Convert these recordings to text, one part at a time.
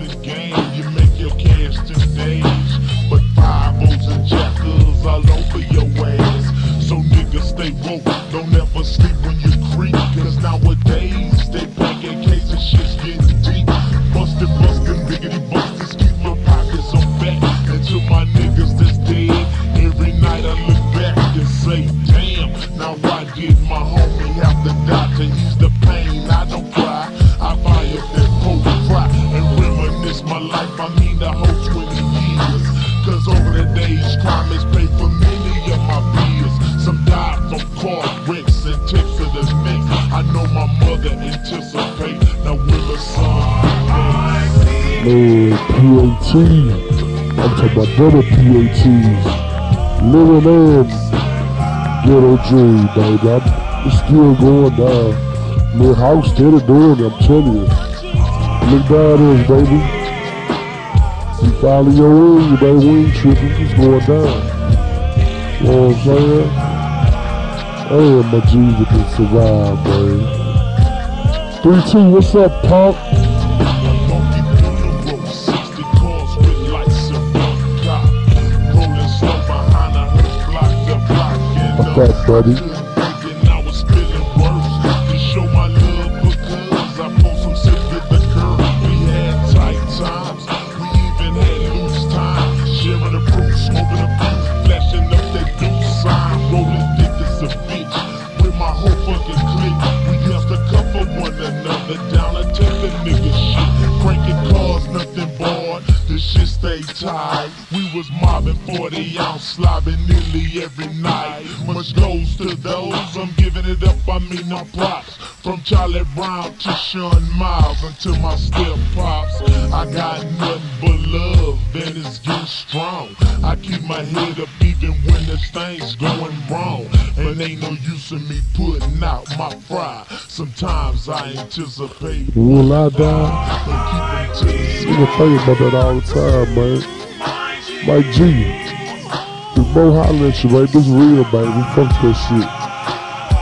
the game, Cause over the days, crime has paid for many of my bills. Some died from car wrecks and tips to the neck. I know my mother anticipate. Will the son PAT. I'm talking about double PATs. Living in ghetto dream, baby. I'm, still going uh, down. Man, house steady doing I'm telling you. Look down this, baby. You follow your wing, baby. Ain't tripping. It's going down. You know what I'm saying? Damn, my Jesus can survive, man. 3-2, what's up, punk? Funky Buddha road, nigga shit. Cranking cars, nothing bored. The shit stay tight. We was mobbing 40 ounce slobbing nearly every night. Much goes to those, I'm giving it up, I mean no props. From Charlie Brown to Sean Miles until my step pops. I got nothing but love, and it's getting strong. I keep my head up even when the things going wrong. And ain't no use in me putting out my fry. Sometimes I anticipate. Will I die? But keep 'em to the Nigga think about that all the time, man. Mike G. This Mo holler at you, baby. This real, baby. Fuck that shit.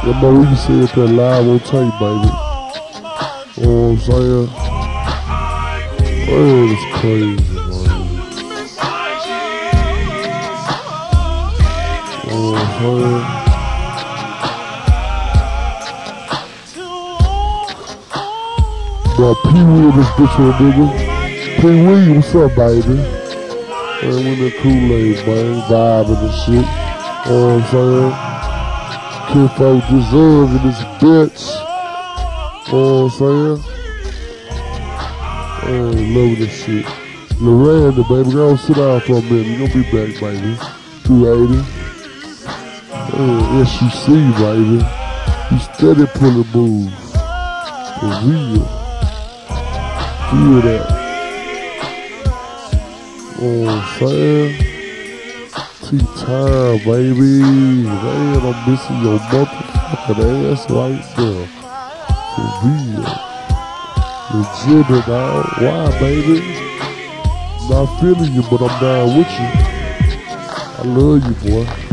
That Mo, we it that live on tape, baby. You know what I'm saying? Man, it's crazy, man. You know what I'm saying? Bro, Pee Wee in this bitch, little nigga. Pee Wee, what's up, baby? Man, we in the Kool-Aid, man. Vibing and shit. You know what I'm saying? Kid folk deserve in this bitch. You know what I'm saying? Man, love this shit. Loranda, baby, go sit down for a minute. You gonna be back, baby. 280. Man, SUC, baby. You steady pulling moves. For real. Feel that. Oh, saying? T-time, baby. Man, I'm missing your motherfucking ass right there. For real. Legit, dog. Why, baby? Not feeling you, but I'm down with you. I love you, boy.